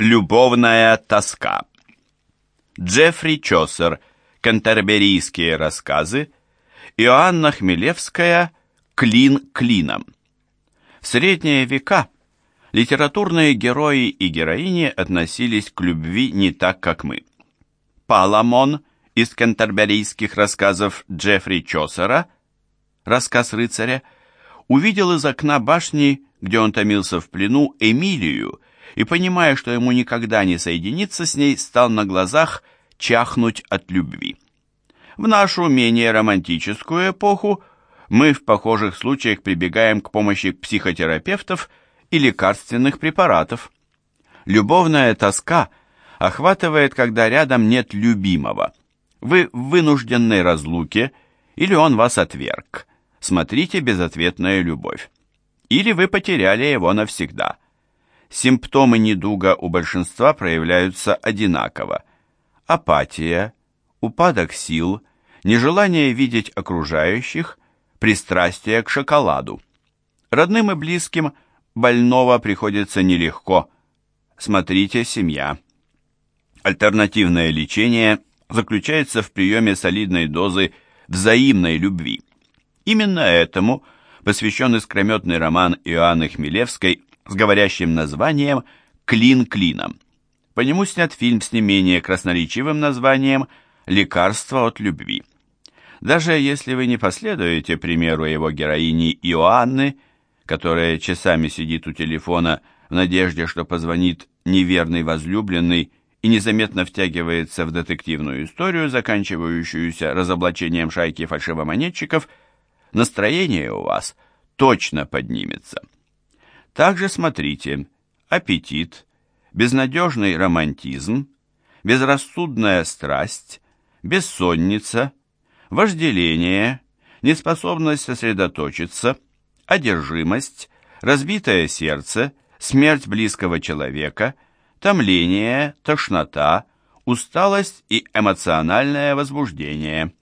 Любовная тоска. Джеффри Чосер. Кантерберийские рассказы. Иоанна Хмелевская. Клин клином. В средние века литературные герои и героини относились к любви не так, как мы. Паламон из кантерберийских рассказов Джеффри Чосера, рассказ рыцаря, увидел из окна башни, где он томился в плену, Эмилию, и, понимая, что ему никогда не соединиться с ней, стал на глазах чахнуть от любви. В нашу менее романтическую эпоху мы в похожих случаях прибегаем к помощи психотерапевтов и лекарственных препаратов. Любовная тоска охватывает, когда рядом нет любимого. Вы в вынужденной разлуке или он вас отверг. Смотрите «Безответная любовь». Или вы потеряли его навсегда – Симптомы недуга у большинства проявляются одинаково. Апатия, упадок сил, нежелание видеть окружающих, пристрастие к шоколаду. Родным и близким больного приходится нелегко. Смотрите «Семья». Альтернативное лечение заключается в приеме солидной дозы взаимной любви. Именно этому посвящен искрометный роман Иоанны Хмелевской с говорящим названием «Клин клином». По нему снят фильм с не менее красноречивым названием «Лекарство от любви». Даже если вы не последуете примеру его героини Иоанны, которая часами сидит у телефона в надежде, что позвонит неверный возлюбленный и незаметно втягивается в детективную историю, заканчивающуюся разоблачением шайки фальшивомонетчиков, настроение у вас точно поднимется. Также смотрите аппетит, безнадежный романтизм, безрассудная страсть, бессонница, вожделение, неспособность сосредоточиться, одержимость, разбитое сердце, смерть близкого человека, томление, тошнота, усталость и эмоциональное возбуждение –